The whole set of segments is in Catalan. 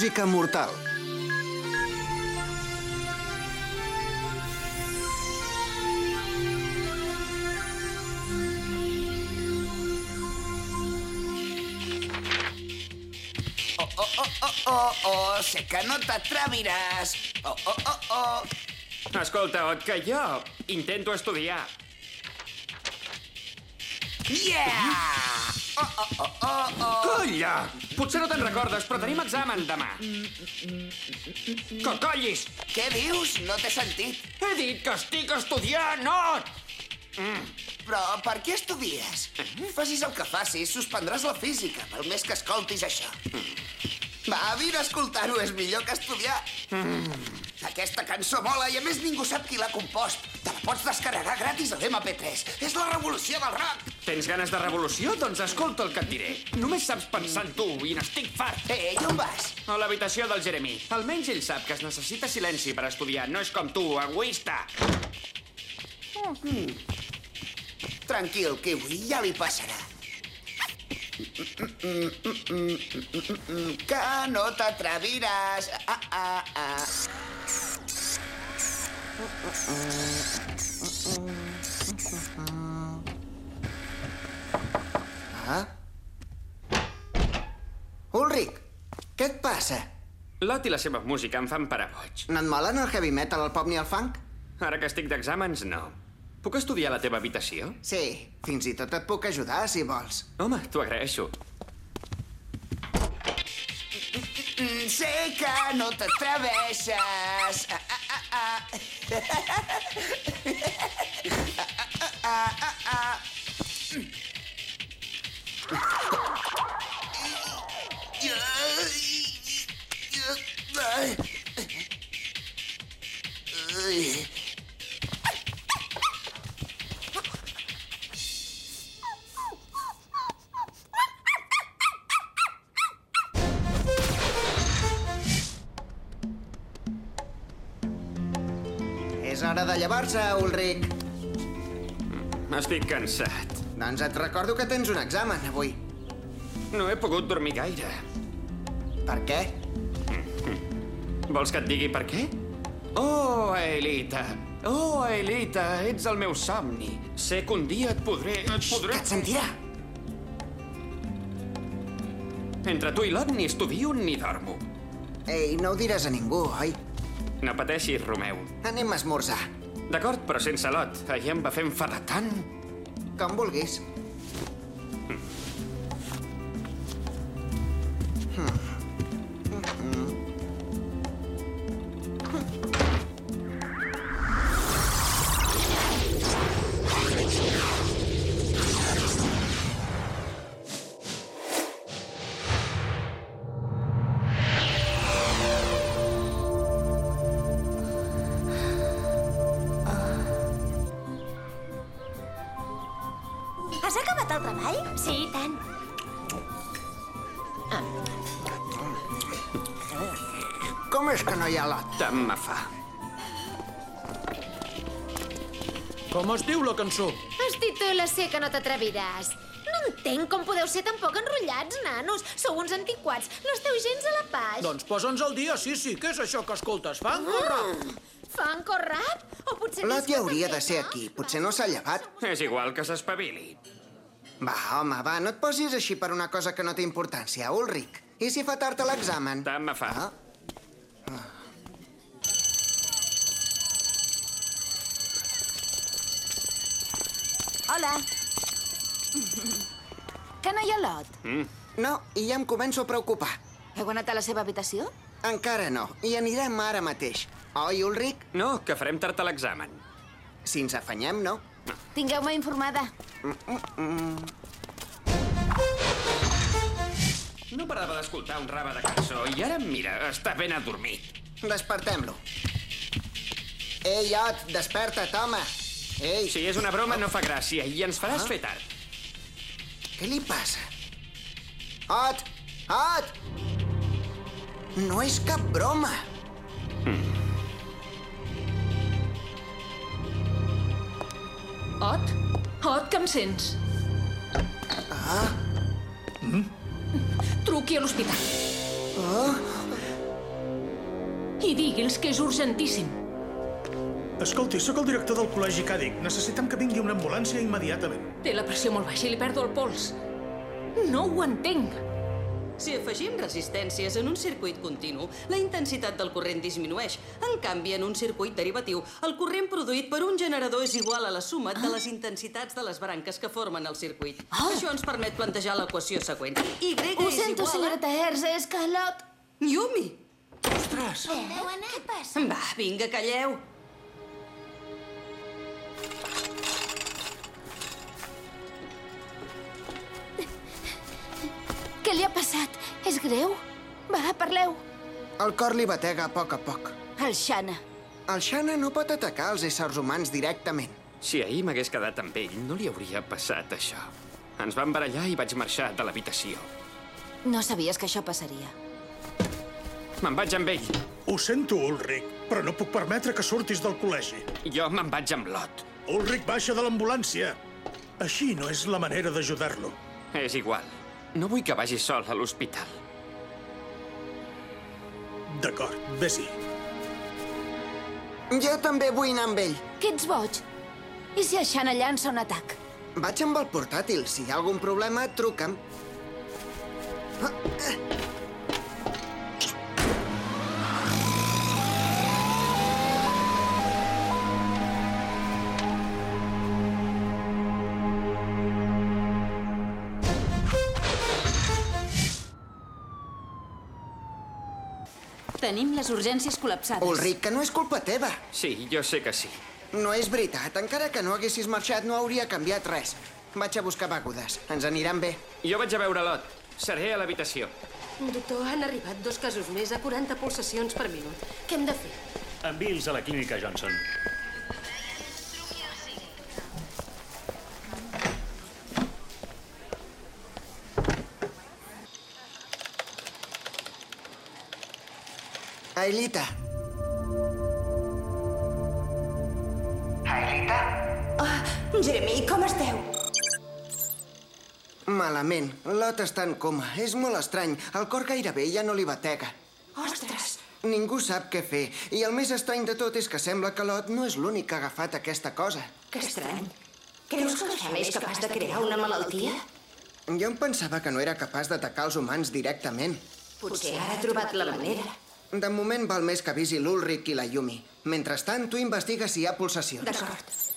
Música mortal. Oh, oh, oh, oh, oh, oh, sé que no t'atreviràs. Oh, oh, oh, oh. Escolta, Ot, que jo intento estudiar. Yeah! Oh, oh, oh, oh, oh. Colla! Potser no te'n recordes, però tenim examen demà. Que collis! Què dius? No t'he sentit. He dit que estic estudiant, Ot! Però per què estudies? Facis el que facis, suspendràs la física, pel més que escoltis això. Va, vine a escoltar-ho, és millor que estudiar. Aquesta cançó mola i a més ningú sap qui l'ha compost. Te la pots descarregar gratis a l'MP3. És la revolució del rock. Tens ganes de revolució? Doncs escolta el que et diré. Només saps pensar en tu i n'estic fart. Ei, on vas? A l'habitació del Jeremy. Almenys ell sap que es necessita silenci per estudiar. No és com tu, egoista. Tranquil, Kiwi, ja li passarà. Que no t'atreviràs. Ah, ah, ah. Ah? Ulric, què et passa? Lot i la seva música em fan parar boig. No et molen el heavy metal, el pop ni el funk? Ara que estic d'exàmens, no. Puc estudiar a la teva habitació? Sí, fins i tot et puc ajudar, si vols. Home, t'ho agraeixo. Mm, Sé que no t'atreveixes. Ah, ah, ah, ah. Ah, ah, ah. Hora de llevar-se, Ulric. Estic cansat. Doncs et recordo que tens un examen avui. No he pogut dormir gaire. Per què? Vols que et digui per què? Oh, Elita! Oh, Elita, ets el meu somni. Sé que un dia et podré... Et podré... Que et sentirà. Entre tu i l'Ot ni estudio ni dormo. Ei, no ho diràs a ningú, oi? No pateixis, Romeu. Anem a esmorzar. D'acord, però sense l'Ot. Ahir em va fer enfadar tant. Com vulguis. Has Com es diu la cançó? Es titula Sé que no t'atreviràs. No entenc com podeu ser tan poc enrotllats, nanos. Sou uns antiquats. No esteu gens a la pas. Doncs posa'ns al dia, sí, sí. Què és això que escoltes? Funk o rap? Fan rap? O potser... Lot més ja que hauria de ser no? aquí. Potser no s'ha llevat. És igual que s'espavili. Va, home, va, no et posis així per una cosa que no té importància, Ulric. I si fa tard a l'examen? Tant me fa. Ah. Hola. Que no hi ha lot? No, i ja em començo a preocupar. Heu anat a la seva habitació? Encara no, i anirem ara mateix. Oi, Ulric? No, que farem tard a l'examen. Si ens afanyem, no. Tingueu-me informada. parava d'escoltar un rave de cançó i ara, mira, està ben adormit. Despertem-lo. Ei, Ot, desperta't, home. Ei, Si és una broma, no fa gràcia i ens faràs fer tard. què li passa? Ot! Ot! No és cap broma. Ot? Ot, que em sents? Ah? Truqui a l'hospital. I digui'ls que és urgentíssim. Escolti, sóc el director del col·legi Càdic. Necessitem que vingui una ambulància immediatament. Té la pressió molt baixa i li perdo el pols. No ho entenc. Si afegim resistències en un circuit continu, la intensitat del corrent disminueix. En canvi, en un circuit derivatiu, el corrent produït per un generador és igual a la suma de les intensitats de les branques que formen el circuit. Això ens permet plantejar l'equació següent. Y Ho és sento, igual a... senyoreta Herz, és que l'Ot... Yumi! Ostres! Anar? Què passa? Va, vinga, calleu. Què li ha passat? És greu? Va, parleu. El cor li batega a poc a poc. El Xana. El Xana no pot atacar els éssers humans directament. Si ahir m'hagués quedat amb ell, no li hauria passat això. Ens vam barallar i vaig marxar de l'habitació. No sabies que això passaria. Me'n vaig amb ell. Ho sento, Ulrich, però no puc permetre que surtis del col·legi. Jo me'n vaig amb Lot. Ulrich baixa de l'ambulància. Així no és la manera d'ajudar-lo. És igual. No vull que vagi sol a l'hospital. D'acord, vés-hi. Jo també vull anar amb ell. Que ets boig? I si el Xana llança un atac? Vaig amb el portàtil. Si hi ha algun problema, truca'm. Tenim les urgències col·lapsades. Ulric, que no és culpa teva. Sí, jo sé que sí. No és veritat. Encara que no haguessis marxat, no hauria canviat res. Vaig a buscar begudes. Ens aniran bé. Jo vaig a veure Lot. Seré a l'habitació. Doctor, han arribat dos casos més a 40 pulsacions per minut. Què hem de fer? Enviï'ls a la clínica Johnson. Ailita. Jeremy, com esteu? Malament. Lot està en coma. És molt estrany. El cor gairebé ja no li batega. Ostres! Ningú sap què fer. I el més estrany de tot és que sembla que Lot no és l'únic que ha agafat aquesta cosa. Que estrany. Creus que el Xana és capaç de crear una malaltia? Jo em pensava que no era capaç d'atacar els humans directament. Potser ara ha trobat la manera. De moment val més que avisi l'Ulric i la Yumi. Mentrestant, tu investiga si hi ha pulsacions. D'acord.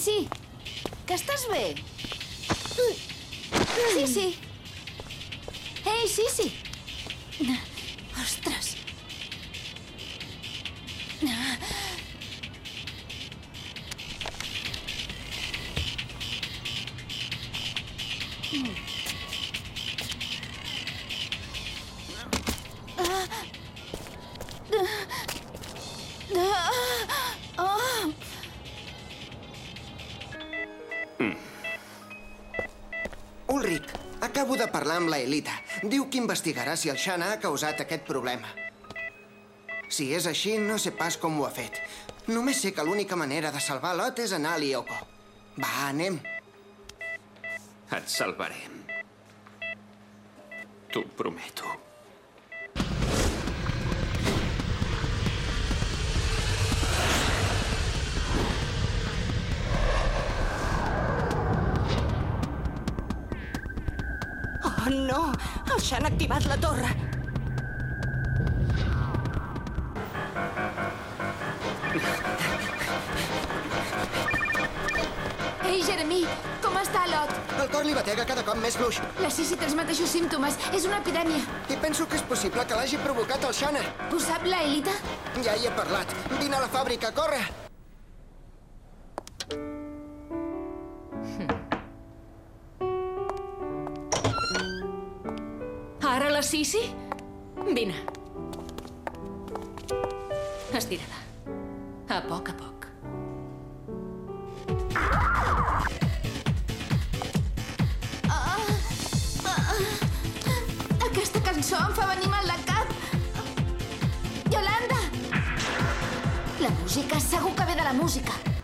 Sí. Que estàs bé? Sí, sí. Ei, sí, sí. Ulric, acabo de parlar amb la Elita. Diu que investigarà si el Xana ha causat aquest problema. Si és així, no sé pas com ho ha fet. Només sé que l'única manera de salvar Lot és anar a Lyoko. Va, anem. Et salvarem. T'ho prometo. No! El Xan ha activat la torre. Ei, Jeremy, com està Lot? El cor li batega cada cop més fluix. La Sissi té els mateixos símptomes. És una epidèmia. I penso que és possible que l'hagi provocat el Xana. Ho sap la Elita? Ja hi he parlat. Vine a la fàbrica, corre! La Sissi? Vine. Estira-la. A poc a poc. Aquesta cançó em fa venir mal de cap. Yolanda! La música, segur que ve de la música.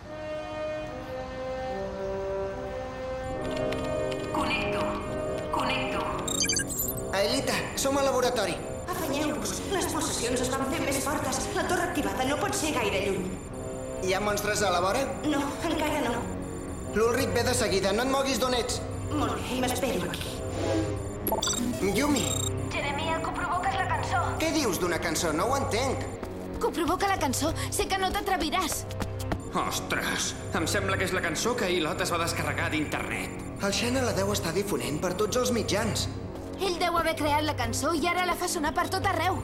Aelita, som al laboratori. Afanyeu-vos. Les pulsacions es van fer més fortes. La torre activada no pot ser gaire lluny. Hi ha monstres a la vora? No, encara no. L'Ulric ve de seguida. No et moguis d'on ets. Molt bé, m'espero aquí. Yumi, Jeremy, el que és la cançó. què dius d'una cançó? No ho entenc. Que provoca la cançó. Sé que no t'atreviràs. Ostres, em sembla que és la cançó que ahir Lot es va descarregar d'internet. El Xana la deu estar difonent per tots els mitjans. Ell deu haver creat la cançó i ara la fa sonar per tot arreu.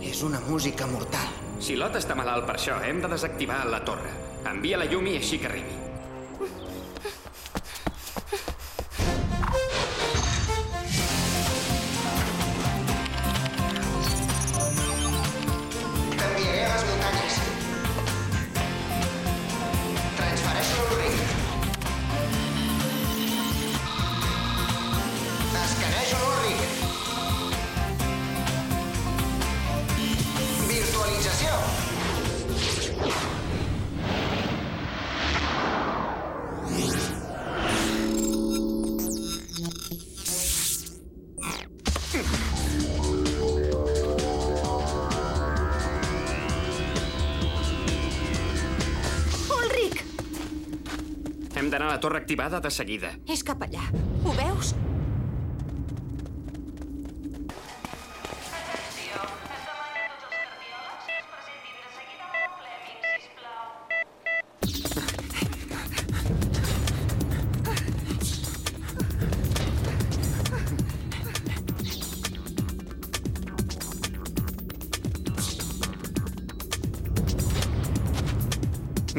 És una música mortal. Si Lot està malalt per això, hem de desactivar la torre. Envia la Yumi així que arribi. Hem d'anar a la torre activada de seguida. És cap allà. Ho veus?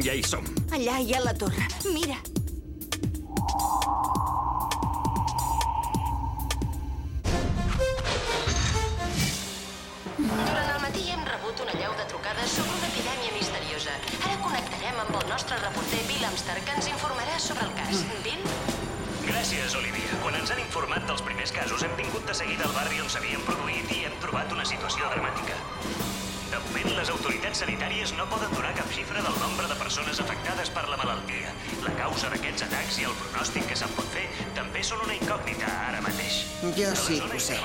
Ja hi som. Allà hi ha la torre. Amb el nostre reporter Bill Amster, que ens informarà sobre el cas. Bill? Gràcies, Olivia. Quan ens han informat dels primers casos, hem vingut de seguida al barri on s'havien produït i hem trobat una situació dramàtica. De moment, les autoritats sanitàries no poden donar cap xifra del nombre de persones afectades per la malaltia. La causa d'aquests atacs i el pronòstic que se'n pot fer també són una incògnita ara mateix. Jo sí que ho sé.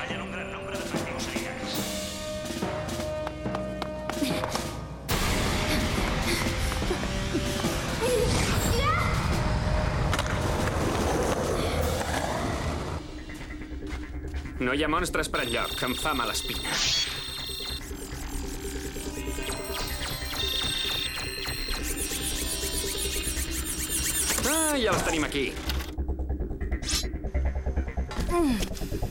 No hi ha monstres per enlloc, que em fa mala espina. Ah, ja les tenim aquí. Aelita,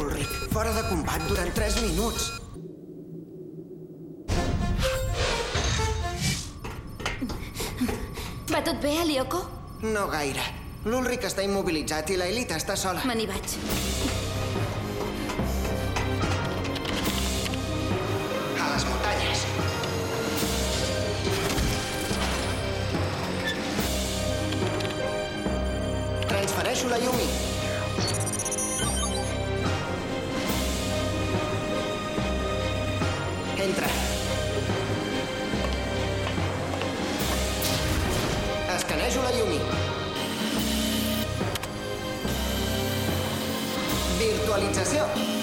Ulrich, fora de combat durant 3 minuts. Va tot bé, Alioko? No gaire. L'Ulrich està immobilitzat i la Elita està sola. Me n'hi vaig. Virtualització.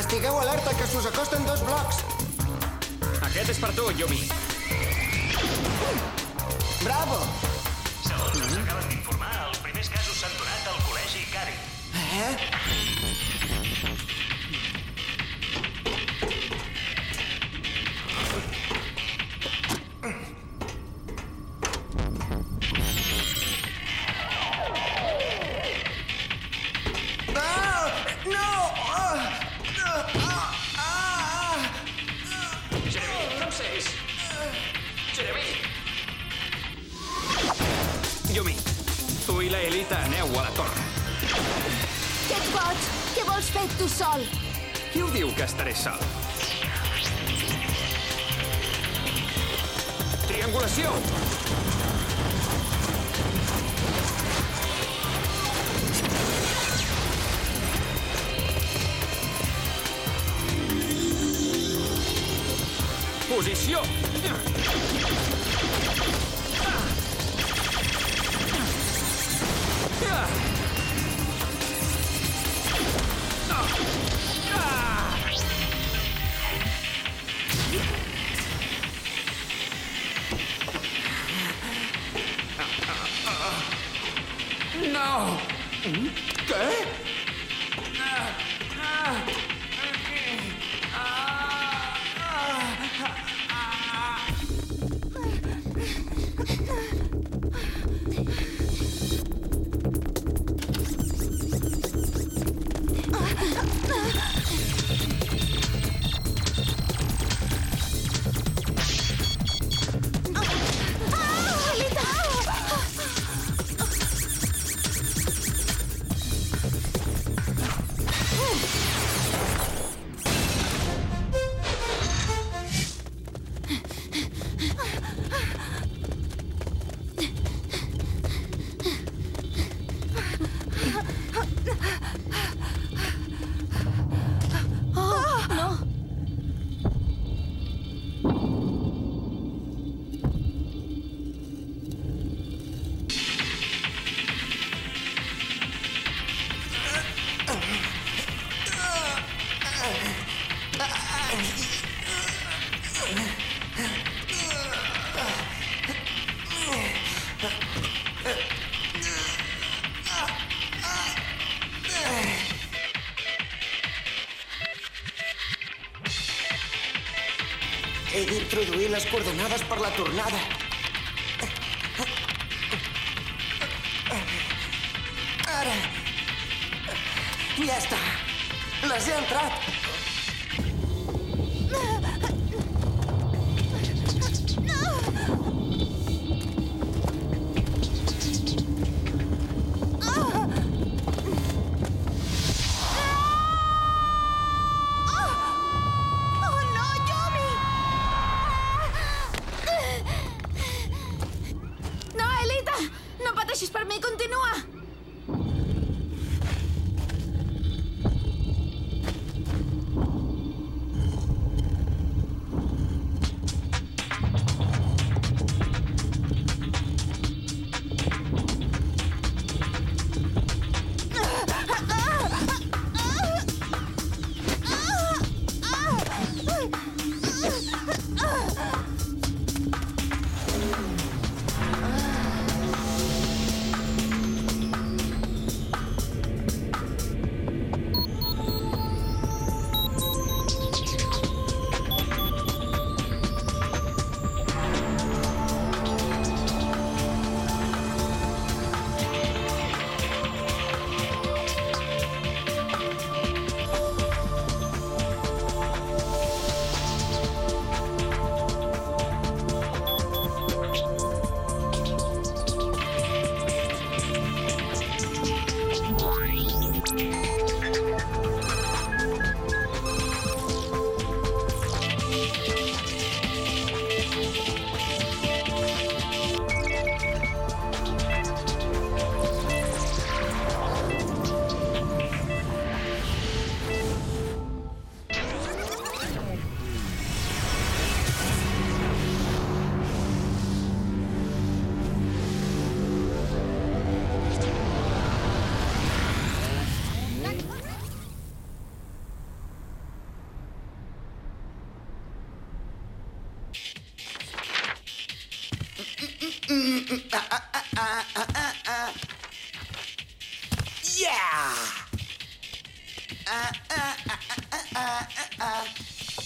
Estigueu alerta, que s'us acosten dos blocs. Aquest és per tu, Yumi. Bravo! Segons ens acaben d'informar, els primers casos s'han donat al col·legi Cari. Eh? Què vols fer tu sol? Qui ho diu que estaré sol? Triangulació! Posició! No! Què? Oh, coordenades per la tornada. Ara. Ja està. Les he entrat.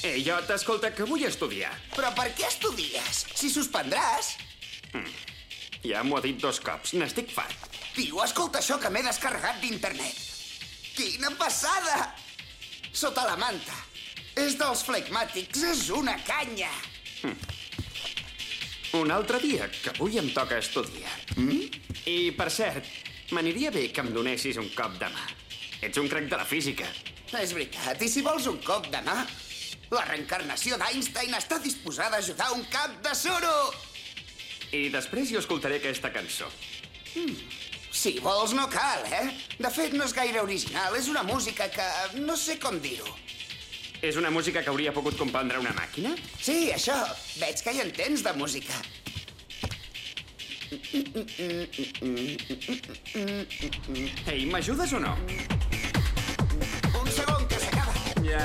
Ei, jo t'escolta, que vull estudiar. Però per què estudies? Si suspendràs. Ja m'ho ha dit dos cops, n'estic fart. Tio, escolta això que m'he descarregat d'internet. Quina passada! Sota la manta. És dels flegmàtics, és una canya. Un altre dia, que avui em toca estudiar. Mm? I, per cert, m'aniria bé que em donessis un cop de mà. Ets un crac de la física. És veritat, i si vols un cop de mà, la reencarnació d'Einstein està disposada a ajudar un cap de suro! I després jo escoltaré aquesta cançó. Si vols, no cal, eh? De fet, no és gaire original. És una música que... no sé com dir-ho. És una música que hauria pogut compondre una màquina? Sí, això. Veig que hi entens de música. Ei, m'ajudes o no? Un segon, que s'acaba. Ja,